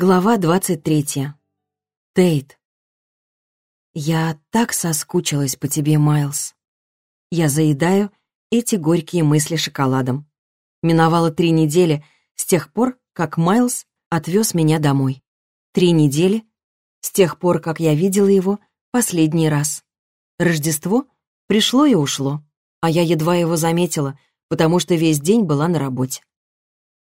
Глава 23. Тейт. Я так соскучилась по тебе, Майлз. Я заедаю эти горькие мысли шоколадом. Миновало три недели с тех пор, как Майлз отвез меня домой. Три недели с тех пор, как я видела его последний раз. Рождество пришло и ушло, а я едва его заметила, потому что весь день была на работе.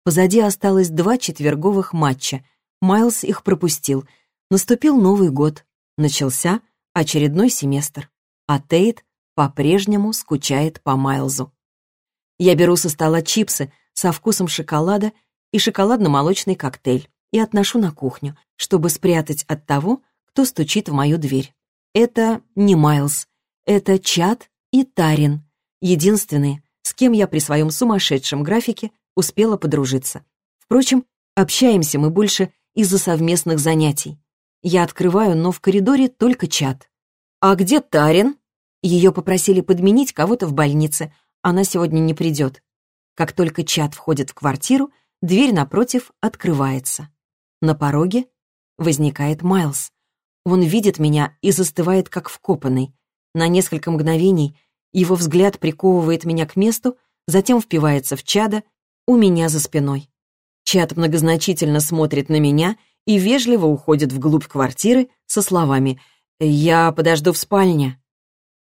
Позади осталось два четверговых матча — Майлз их пропустил. Наступил Новый год. Начался очередной семестр. А Тейт по-прежнему скучает по Майлзу. Я беру со стола чипсы со вкусом шоколада и шоколадно-молочный коктейль и отношу на кухню, чтобы спрятать от того, кто стучит в мою дверь. Это не Майлз, это Чат и Тарин, единственные, с кем я при своем сумасшедшем графике успела подружиться. Впрочем, общаемся мы больше из-за совместных занятий. Я открываю, но в коридоре только чат. «А где Тарин?» Ее попросили подменить кого-то в больнице. Она сегодня не придет. Как только чат входит в квартиру, дверь напротив открывается. На пороге возникает Майлз. Он видит меня и застывает, как вкопанный. На несколько мгновений его взгляд приковывает меня к месту, затем впивается в чада у меня за спиной. Чат многозначительно смотрит на меня и вежливо уходит вглубь квартиры со словами «Я подожду в спальне».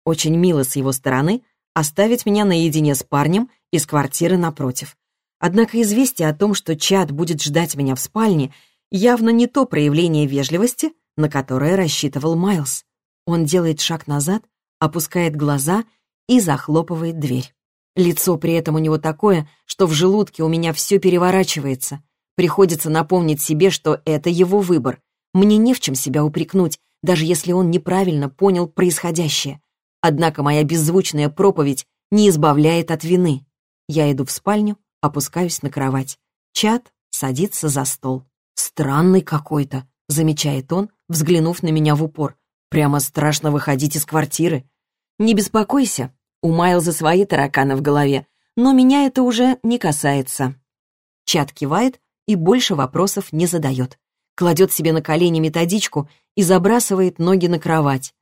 Очень мило с его стороны оставить меня наедине с парнем из квартиры напротив. Однако известие о том, что Чат будет ждать меня в спальне, явно не то проявление вежливости, на которое рассчитывал Майлз. Он делает шаг назад, опускает глаза и захлопывает дверь. Лицо при этом у него такое, что в желудке у меня все переворачивается. Приходится напомнить себе, что это его выбор. Мне не в чем себя упрекнуть, даже если он неправильно понял происходящее. Однако моя беззвучная проповедь не избавляет от вины. Я иду в спальню, опускаюсь на кровать. Чат садится за стол. «Странный какой-то», — замечает он, взглянув на меня в упор. «Прямо страшно выходить из квартиры». «Не беспокойся, у Майлза свои тараканы в голове, но меня это уже не касается. Чат кивает и больше вопросов не задает. Кладет себе на колени методичку и забрасывает ноги на кровать.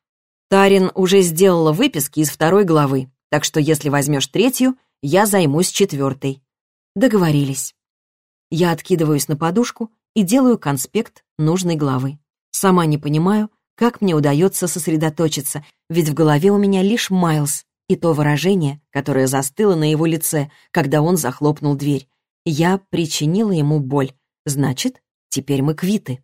Тарин уже сделала выписки из второй главы, так что если возьмешь третью, я займусь четвертой. Договорились. Я откидываюсь на подушку и делаю конспект нужной главы. Сама не понимаю, как мне удается сосредоточиться, ведь в голове у меня лишь Майлз, и то выражение, которое застыло на его лице, когда он захлопнул дверь. Я причинила ему боль. Значит, теперь мы квиты.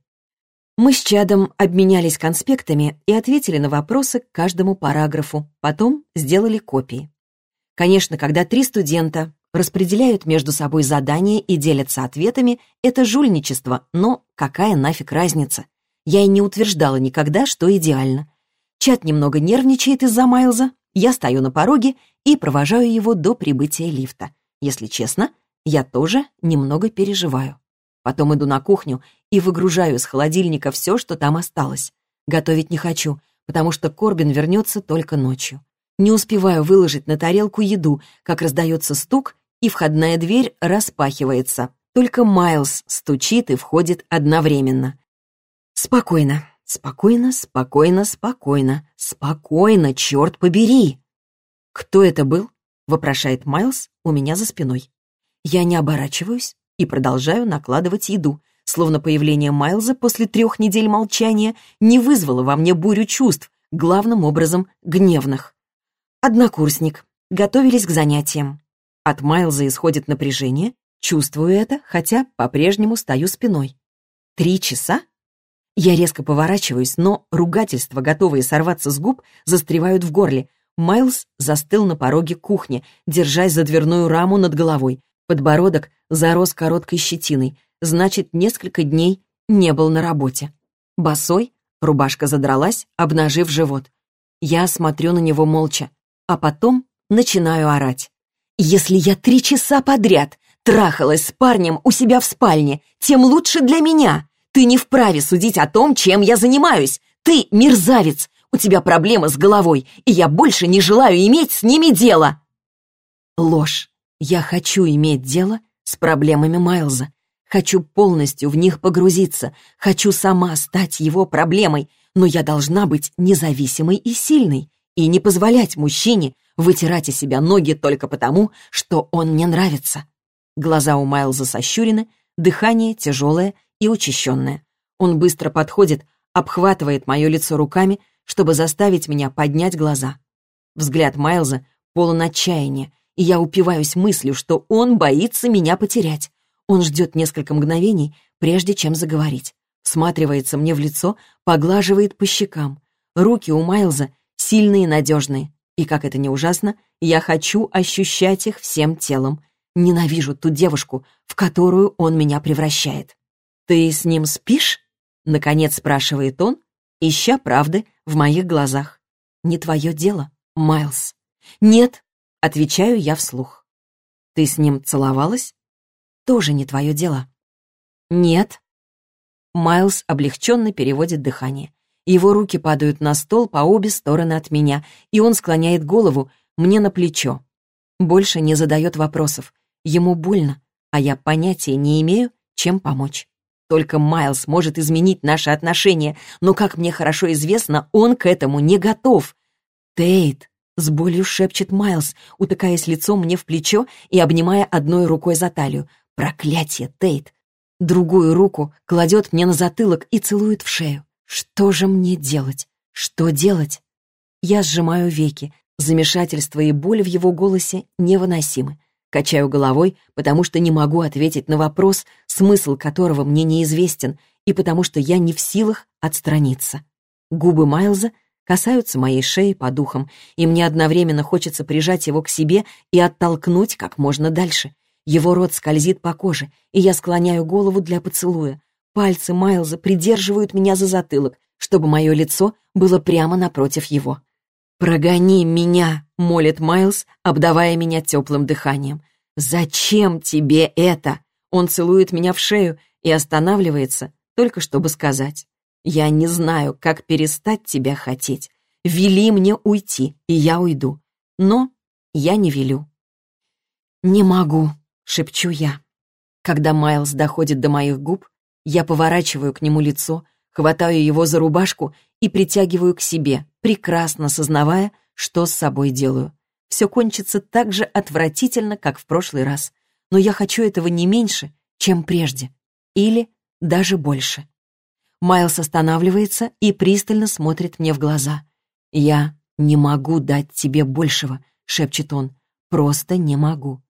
Мы с Чадом обменялись конспектами и ответили на вопросы к каждому параграфу, потом сделали копии. Конечно, когда три студента распределяют между собой задания и делятся ответами, это жульничество, но какая нафиг разница? Я и не утверждала никогда, что идеально. Чат немного нервничает из-за Майлза, я стою на пороге и провожаю его до прибытия лифта. Если честно, я тоже немного переживаю. Потом иду на кухню и выгружаю из холодильника все, что там осталось. Готовить не хочу, потому что Корбин вернется только ночью. Не успеваю выложить на тарелку еду, как раздается стук, и входная дверь распахивается. Только Майлз стучит и входит одновременно. Спокойно. Спокойно, спокойно, спокойно, спокойно, черт побери. Кто это был? Вопрошает Майлз у меня за спиной. Я не оборачиваюсь и продолжаю накладывать еду, словно появление Майлза после трех недель молчания не вызвало во мне бурю чувств, главным образом гневных. Однокурсник. Готовились к занятиям. От Майлза исходит напряжение, чувствую это, хотя по-прежнему стою спиной. Три часа? Я резко поворачиваюсь, но ругательства, готовые сорваться с губ, застревают в горле. Майлз застыл на пороге кухни, держась за дверную раму над головой. Подбородок зарос короткой щетиной, значит, несколько дней не был на работе. Босой, рубашка задралась, обнажив живот. Я смотрю на него молча, а потом начинаю орать. «Если я три часа подряд трахалась с парнем у себя в спальне, тем лучше для меня!» Ты не вправе судить о том, чем я занимаюсь. Ты мерзавец. У тебя проблемы с головой, и я больше не желаю иметь с ними дело. Ложь. Я хочу иметь дело с проблемами Майлза. Хочу полностью в них погрузиться. Хочу сама стать его проблемой. Но я должна быть независимой и сильной. И не позволять мужчине вытирать из себя ноги только потому, что он мне нравится. Глаза у Майлза сощурены, дыхание тяжелое и учащенное. Он быстро подходит, обхватывает мое лицо руками, чтобы заставить меня поднять глаза. Взгляд Майлза полон отчаяния, и я упиваюсь мыслью, что он боится меня потерять. Он ждет несколько мгновений, прежде чем заговорить. Сматривается мне в лицо, поглаживает по щекам. Руки у Майлза сильные и надежные. И, как это не ужасно, я хочу ощущать их всем телом. Ненавижу ту девушку, в которую он меня превращает. «Ты с ним спишь?» — наконец спрашивает он, ища правды в моих глазах. «Не твое дело, Майлз». «Нет», — отвечаю я вслух. «Ты с ним целовалась?» «Тоже не твое дело». «Нет». Майлз облегченно переводит дыхание. Его руки падают на стол по обе стороны от меня, и он склоняет голову мне на плечо. Больше не задает вопросов. Ему больно, а я понятия не имею, чем помочь. Только Майлз может изменить наши отношения, но, как мне хорошо известно, он к этому не готов. «Тейт!» — с болью шепчет Майлз, утыкаясь лицом мне в плечо и обнимая одной рукой за талию. «Проклятие, Тейт!» Другую руку кладет мне на затылок и целует в шею. «Что же мне делать? Что делать?» Я сжимаю веки. Замешательство и боль в его голосе невыносимы. Качаю головой, потому что не могу ответить на вопрос, смысл которого мне неизвестен, и потому что я не в силах отстраниться. Губы Майлза касаются моей шеи по духам, и мне одновременно хочется прижать его к себе и оттолкнуть как можно дальше. Его рот скользит по коже, и я склоняю голову для поцелуя. Пальцы Майлза придерживают меня за затылок, чтобы мое лицо было прямо напротив его. «Прогони меня!» — молит Майлз, обдавая меня теплым дыханием. «Зачем тебе это?» Он целует меня в шею и останавливается, только чтобы сказать. «Я не знаю, как перестать тебя хотеть. Вели мне уйти, и я уйду. Но я не велю». «Не могу», — шепчу я. Когда Майлз доходит до моих губ, я поворачиваю к нему лицо, хватаю его за рубашку и притягиваю к себе, прекрасно сознавая, что с собой делаю. Все кончится так же отвратительно, как в прошлый раз, но я хочу этого не меньше, чем прежде. Или даже больше. Майлз останавливается и пристально смотрит мне в глаза. «Я не могу дать тебе большего», — шепчет он. «Просто не могу».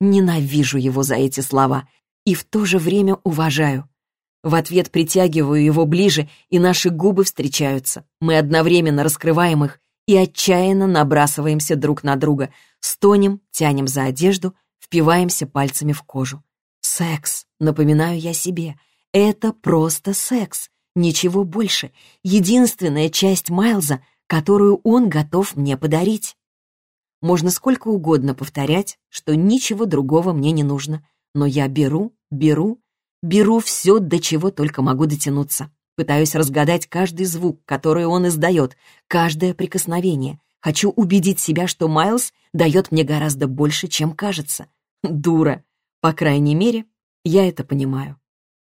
Ненавижу его за эти слова и в то же время уважаю. В ответ притягиваю его ближе, и наши губы встречаются. Мы одновременно раскрываем их и отчаянно набрасываемся друг на друга, стонем, тянем за одежду, впиваемся пальцами в кожу. Секс, напоминаю я себе, это просто секс, ничего больше, единственная часть Майлза, которую он готов мне подарить. Можно сколько угодно повторять, что ничего другого мне не нужно, но я беру, беру Беру все, до чего только могу дотянуться. Пытаюсь разгадать каждый звук, который он издает, каждое прикосновение. Хочу убедить себя, что Майлз дает мне гораздо больше, чем кажется. Дура. По крайней мере, я это понимаю.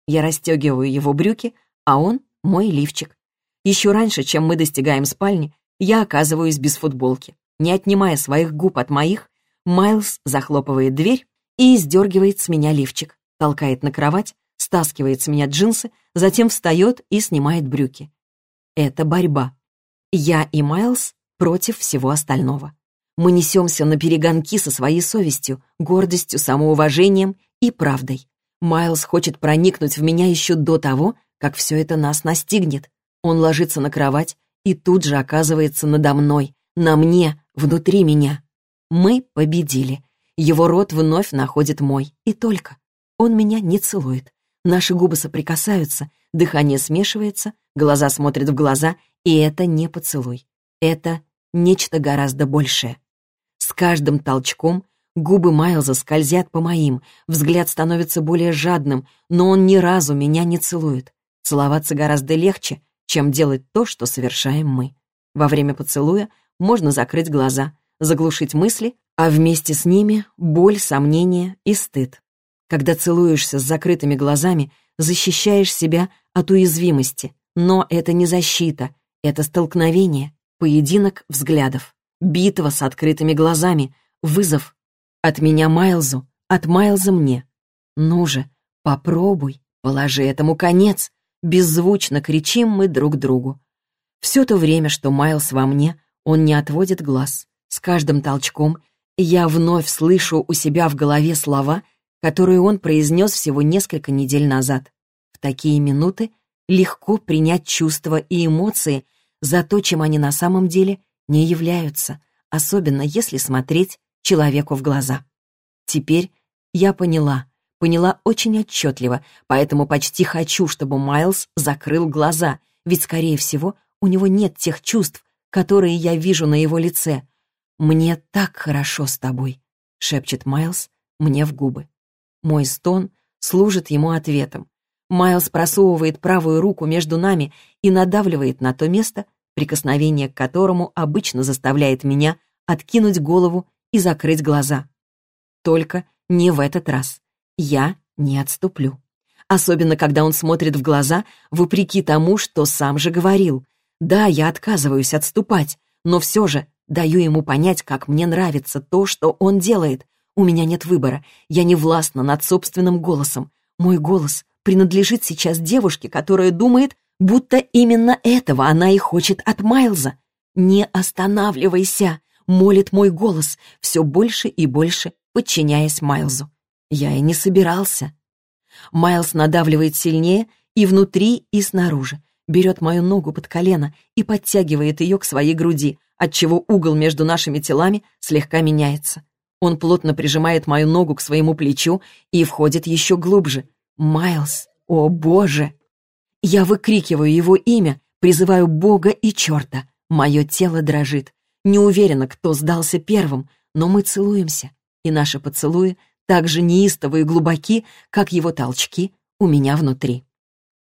Я расстегиваю его брюки, а он — мой лифчик. Еще раньше, чем мы достигаем спальни, я оказываюсь без футболки. Не отнимая своих губ от моих, Майлз захлопывает дверь и сдергивает с меня лифчик, толкает на кровать, стаскивает с меня джинсы, затем встает и снимает брюки. Это борьба. Я и Майлз против всего остального. Мы несемся на перегонки со своей совестью, гордостью, самоуважением и правдой. Майлз хочет проникнуть в меня еще до того, как все это нас настигнет. Он ложится на кровать и тут же оказывается надо мной, на мне, внутри меня. Мы победили. Его рот вновь находит мой, и только. Он меня не целует. Наши губы соприкасаются, дыхание смешивается, глаза смотрят в глаза, и это не поцелуй. Это нечто гораздо большее. С каждым толчком губы Майлза скользят по моим, взгляд становится более жадным, но он ни разу меня не целует. Целоваться гораздо легче, чем делать то, что совершаем мы. Во время поцелуя можно закрыть глаза, заглушить мысли, а вместе с ними боль, сомнения и стыд. Когда целуешься с закрытыми глазами, защищаешь себя от уязвимости. Но это не защита, это столкновение, поединок взглядов, битва с открытыми глазами, вызов. От меня Майлзу, от Майлза мне. Ну же, попробуй, положи этому конец. Беззвучно кричим мы друг другу. Все то время, что Майлз во мне, он не отводит глаз. С каждым толчком я вновь слышу у себя в голове слова, которые он произнес всего несколько недель назад. В такие минуты легко принять чувства и эмоции за то, чем они на самом деле не являются, особенно если смотреть человеку в глаза. Теперь я поняла, поняла очень отчетливо, поэтому почти хочу, чтобы Майлз закрыл глаза, ведь, скорее всего, у него нет тех чувств, которые я вижу на его лице. «Мне так хорошо с тобой», — шепчет Майлз мне в губы. Мой стон служит ему ответом. Майлз просовывает правую руку между нами и надавливает на то место, прикосновение к которому обычно заставляет меня откинуть голову и закрыть глаза. Только не в этот раз. Я не отступлю. Особенно, когда он смотрит в глаза, вопреки тому, что сам же говорил. Да, я отказываюсь отступать, но все же даю ему понять, как мне нравится то, что он делает. У меня нет выбора. Я не властна над собственным голосом. Мой голос принадлежит сейчас девушке, которая думает, будто именно этого она и хочет от Майлза. «Не останавливайся!» — молит мой голос, все больше и больше подчиняясь Майлзу. Я и не собирался. Майлз надавливает сильнее и внутри, и снаружи, берет мою ногу под колено и подтягивает ее к своей груди, отчего угол между нашими телами слегка меняется. Он плотно прижимает мою ногу к своему плечу и входит еще глубже — Майлз, о боже! Я выкрикиваю его имя, призываю Бога и черта. Мое тело дрожит. Не уверена, кто сдался первым, но мы целуемся, и наши поцелуи так же неистовы и глубоки, как его толчки у меня внутри.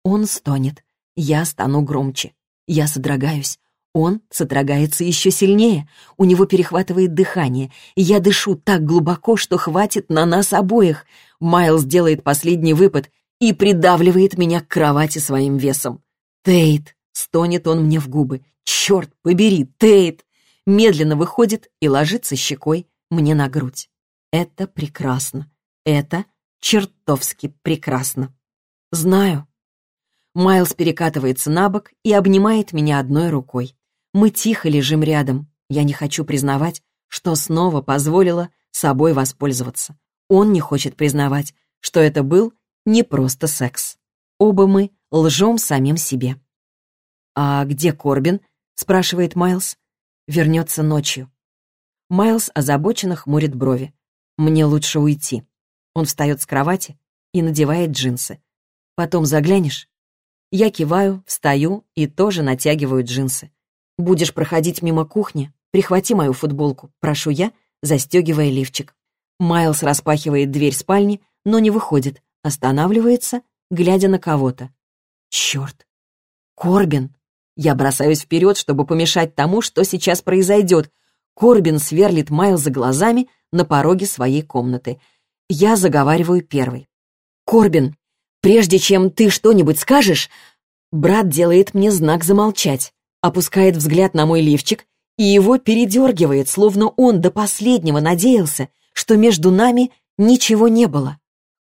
Он стонет, я стану громче. Я содрогаюсь, он содрогается еще сильнее, у него перехватывает дыхание, и я дышу так глубоко, что хватит на нас обоих. Майлз делает последний выпад и придавливает меня к кровати своим весом. «Тейт!» — стонет он мне в губы. «Черт побери, Тейт!» Медленно выходит и ложится щекой мне на грудь. Это прекрасно. Это чертовски прекрасно. Знаю. Майлз перекатывается на бок и обнимает меня одной рукой. Мы тихо лежим рядом. Я не хочу признавать, что снова позволила собой воспользоваться. Он не хочет признавать, что это был не просто секс. Оба мы лжем самим себе. «А где Корбин?» — спрашивает Майлз. «Вернется ночью». Майлз озабоченно хмурит брови. «Мне лучше уйти». Он встает с кровати и надевает джинсы. «Потом заглянешь?» Я киваю, встаю и тоже натягиваю джинсы. «Будешь проходить мимо кухни? Прихвати мою футболку», — прошу я, застегивая лифчик. Майлз распахивает дверь спальни, но не выходит, останавливается, глядя на кого-то. «Черт! Корбин!» Я бросаюсь вперед, чтобы помешать тому, что сейчас произойдет. Корбин сверлит Майлза глазами на пороге своей комнаты. Я заговариваю первой. «Корбин, прежде чем ты что-нибудь скажешь...» Брат делает мне знак замолчать опускает взгляд на мой лифчик, и его передергивает, словно он до последнего надеялся, что между нами ничего не было.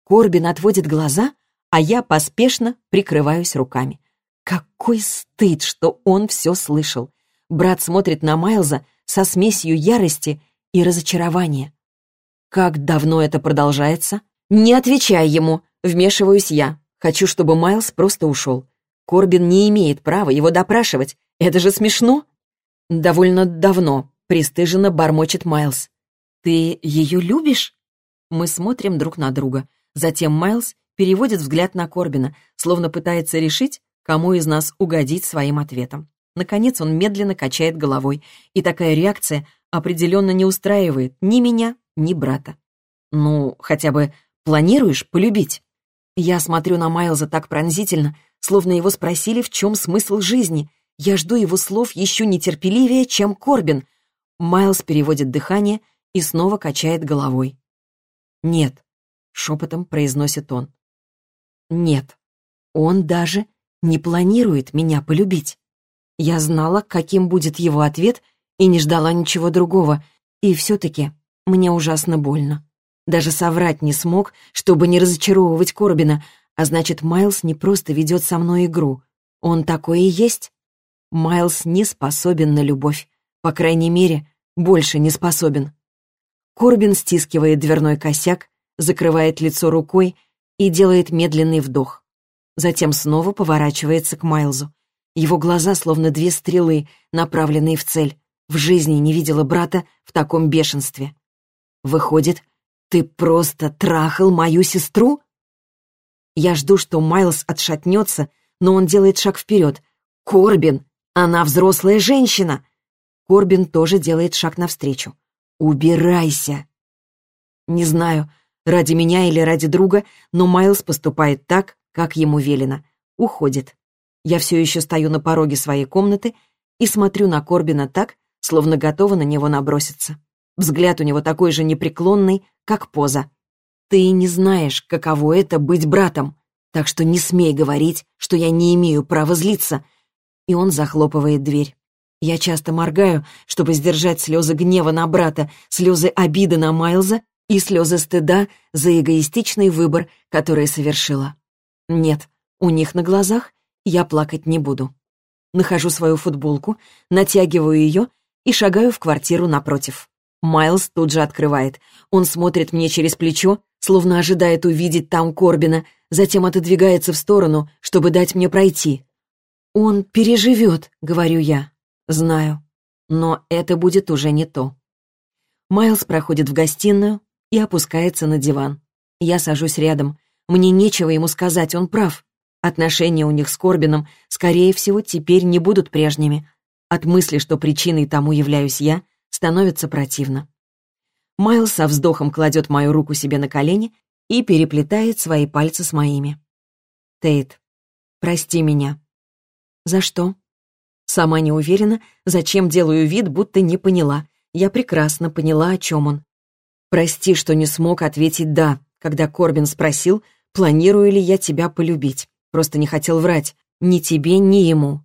Корбин отводит глаза, а я поспешно прикрываюсь руками. Какой стыд, что он все слышал. Брат смотрит на Майлза со смесью ярости и разочарования. Как давно это продолжается? Не отвечай ему, вмешиваюсь я. Хочу, чтобы Майлз просто ушел. Корбин не имеет права его допрашивать, это же смешно!» «Довольно давно», — пристыженно бормочет Майлз. «Ты ее любишь?» Мы смотрим друг на друга. Затем Майлз переводит взгляд на Корбина, словно пытается решить, кому из нас угодить своим ответом. Наконец он медленно качает головой, и такая реакция определенно не устраивает ни меня, ни брата. «Ну, хотя бы планируешь полюбить?» Я смотрю на Майлза так пронзительно, словно его спросили, в чем смысл жизни — я жду его слов еще нетерпеливее, чем Корбин. Майлз переводит дыхание и снова качает головой. Нет. шепотом произносит он. Нет, он даже не планирует меня полюбить. Я знала, каким будет его ответ, и не ждала ничего другого, и все-таки мне ужасно больно. Даже соврать не смог, чтобы не разочаровывать Корбина, а значит, Майлз не просто ведет со мной игру. Он такой и есть. Майлз не способен на любовь. По крайней мере, больше не способен. Корбин стискивает дверной косяк, закрывает лицо рукой и делает медленный вдох. Затем снова поворачивается к Майлзу. Его глаза словно две стрелы, направленные в цель. В жизни не видела брата в таком бешенстве. Выходит, ты просто трахал мою сестру? Я жду, что Майлз отшатнется, но он делает шаг вперед. Корбин, она взрослая женщина. Корбин тоже делает шаг навстречу. Убирайся. Не знаю, ради меня или ради друга, но Майлз поступает так, как ему велено. Уходит. Я все еще стою на пороге своей комнаты и смотрю на Корбина так, словно готова на него наброситься. Взгляд у него такой же непреклонный, как поза. Ты не знаешь, каково это быть братом, так что не смей говорить, что я не имею права злиться. И он захлопывает дверь. Я часто моргаю, чтобы сдержать слезы гнева на брата, слезы обиды на Майлза и слезы стыда за эгоистичный выбор, который совершила. Нет, у них на глазах я плакать не буду. Нахожу свою футболку, натягиваю ее и шагаю в квартиру напротив. Майлз тут же открывает. Он смотрит мне через плечо, словно ожидает увидеть там Корбина, затем отодвигается в сторону, чтобы дать мне пройти. «Он переживет», — говорю я. «Знаю. Но это будет уже не то». Майлз проходит в гостиную и опускается на диван. Я сажусь рядом. Мне нечего ему сказать, он прав. Отношения у них с Корбином, скорее всего, теперь не будут прежними. От мысли, что причиной тому являюсь я, становится противно. Майлз со вздохом кладет мою руку себе на колени и переплетает свои пальцы с моими. «Тейт, прости меня». «За что?» Сама не уверена, зачем делаю вид, будто не поняла. Я прекрасно поняла, о чем он. «Прости, что не смог ответить «да», когда Корбин спросил, планирую ли я тебя полюбить. Просто не хотел врать. Ни тебе, ни ему.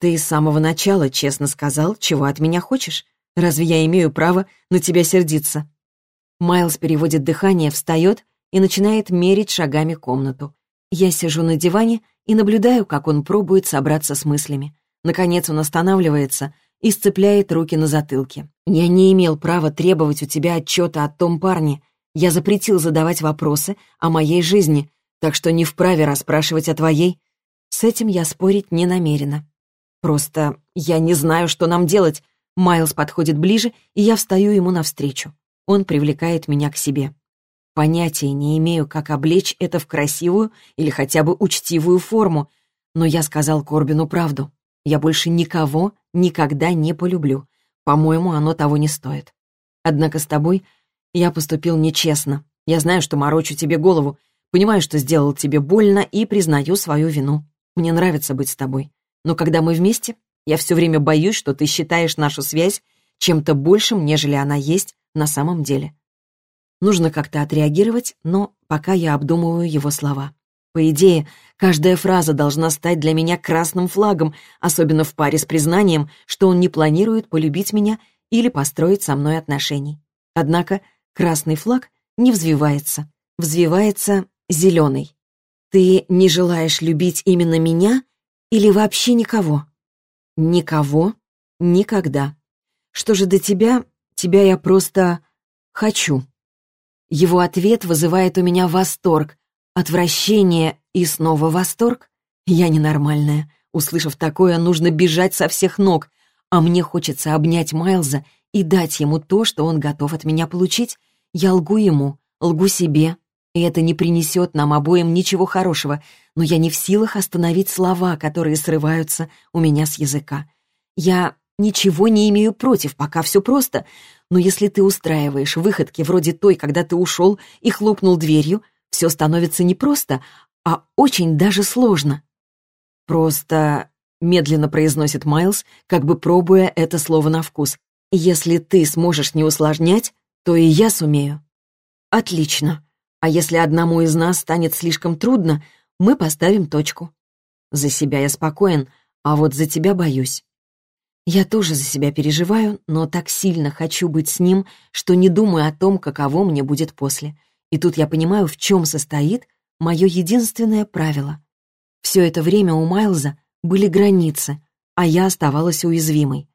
Ты с самого начала честно сказал, чего от меня хочешь. Разве я имею право на тебя сердиться?» Майлз переводит дыхание, встает и начинает мерить шагами комнату. Я сижу на диване и наблюдаю, как он пробует собраться с мыслями. Наконец он останавливается и сцепляет руки на затылке. «Я не имел права требовать у тебя отчета о том парне. Я запретил задавать вопросы о моей жизни, так что не вправе расспрашивать о твоей. С этим я спорить не намерена. Просто я не знаю, что нам делать. Майлз подходит ближе, и я встаю ему навстречу. Он привлекает меня к себе. Понятия не имею, как облечь это в красивую или хотя бы учтивую форму, но я сказал Корбину правду. Я больше никого никогда не полюблю. По-моему, оно того не стоит. Однако с тобой я поступил нечестно. Я знаю, что морочу тебе голову, понимаю, что сделал тебе больно и признаю свою вину. Мне нравится быть с тобой. Но когда мы вместе, я все время боюсь, что ты считаешь нашу связь чем-то большим, нежели она есть на самом деле. Нужно как-то отреагировать, но пока я обдумываю его слова. По идее, каждая фраза должна стать для меня красным флагом, особенно в паре с признанием, что он не планирует полюбить меня или построить со мной отношений. Однако красный флаг не взвивается. Взвивается зеленый. Ты не желаешь любить именно меня или вообще никого? Никого, никогда. Что же до тебя? Тебя я просто хочу. Его ответ вызывает у меня восторг, отвращение и снова восторг. Я ненормальная. Услышав такое, нужно бежать со всех ног, а мне хочется обнять Майлза и дать ему то, что он готов от меня получить. Я лгу ему, лгу себе, и это не принесет нам обоим ничего хорошего, но я не в силах остановить слова, которые срываются у меня с языка. Я ничего не имею против, пока все просто, но если ты устраиваешь выходки вроде той, когда ты ушел и хлопнул дверью, все становится не просто, а очень даже сложно. Просто медленно произносит Майлз, как бы пробуя это слово на вкус. Если ты сможешь не усложнять, то и я сумею. Отлично. А если одному из нас станет слишком трудно, мы поставим точку. За себя я спокоен, а вот за тебя боюсь. Я тоже за себя переживаю, но так сильно хочу быть с ним, что не думаю о том, каково мне будет после. И тут я понимаю, в чем состоит мое единственное правило. Все это время у Майлза были границы, а я оставалась уязвимой.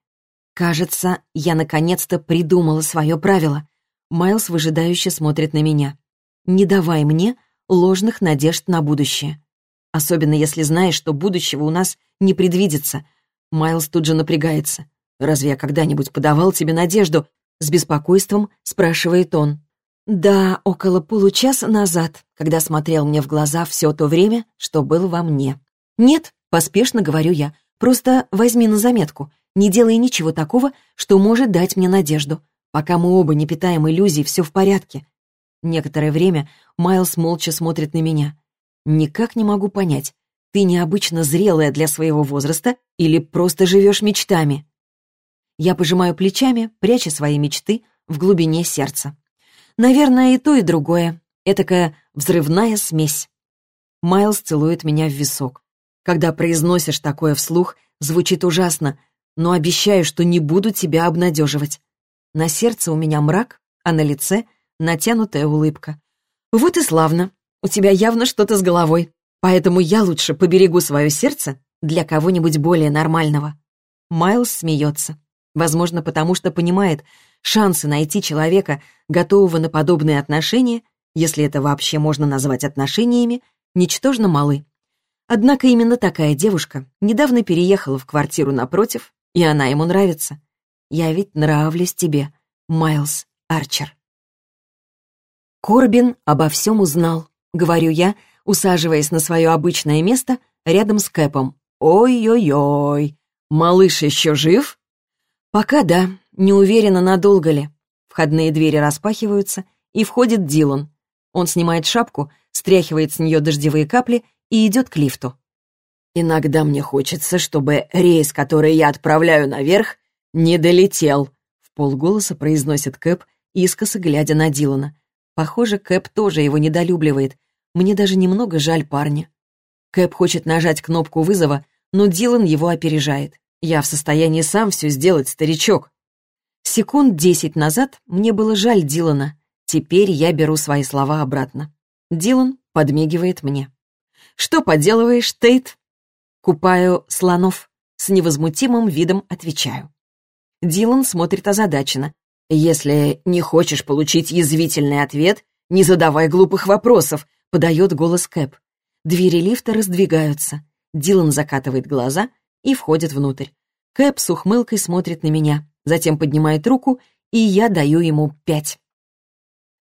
Кажется, я наконец-то придумала свое правило. Майлз выжидающе смотрит на меня. Не давай мне ложных надежд на будущее. Особенно если знаешь, что будущего у нас не предвидится. Майлз тут же напрягается. «Разве я когда-нибудь подавал тебе надежду?» С беспокойством спрашивает он. «Да, около получаса назад, когда смотрел мне в глаза все то время, что было во мне». «Нет», — поспешно говорю я, «просто возьми на заметку, не делай ничего такого, что может дать мне надежду. Пока мы оба не питаем иллюзий, все в порядке». Некоторое время Майлз молча смотрит на меня. Никак не могу понять, ты необычно зрелая для своего возраста или просто живешь мечтами? Я пожимаю плечами, пряча свои мечты в глубине сердца. Наверное, и то, и другое. Этакая взрывная смесь. Майлз целует меня в висок. Когда произносишь такое вслух, звучит ужасно, но обещаю, что не буду тебя обнадеживать. На сердце у меня мрак, а на лице натянутая улыбка. Вот и славно. У тебя явно что-то с головой, поэтому я лучше поберегу свое сердце для кого-нибудь более нормального». Майлз смеется. Возможно, потому что понимает, шансы найти человека, готового на подобные отношения, если это вообще можно назвать отношениями, ничтожно малы. Однако именно такая девушка недавно переехала в квартиру напротив, и она ему нравится. Я ведь нравлюсь тебе, Майлз Арчер. Корбин обо всем узнал. Говорю я, усаживаясь на свое обычное место рядом с Кэпом. «Ой-ой-ой! Малыш еще жив?» «Пока да, не уверена, надолго ли». Входные двери распахиваются, и входит Дилан. Он снимает шапку, стряхивает с нее дождевые капли и идет к лифту. «Иногда мне хочется, чтобы рейс, который я отправляю наверх, не долетел», — в полголоса произносит Кэп, искоса глядя на Дилана. Похоже, Кэп тоже его недолюбливает, мне даже немного жаль парня. Кэп хочет нажать кнопку вызова, но Дилан его опережает. Я в состоянии сам все сделать, старичок. Секунд десять назад мне было жаль Дилана. Теперь я беру свои слова обратно. Дилан подмигивает мне. «Что поделываешь, Тейт?» «Купаю слонов». С невозмутимым видом отвечаю. Дилан смотрит озадаченно. «Если не хочешь получить язвительный ответ, не задавай глупых вопросов подает голос Кэп. Двери лифта раздвигаются. Дилан закатывает глаза и входит внутрь. Кэп с ухмылкой смотрит на меня, затем поднимает руку, и я даю ему пять.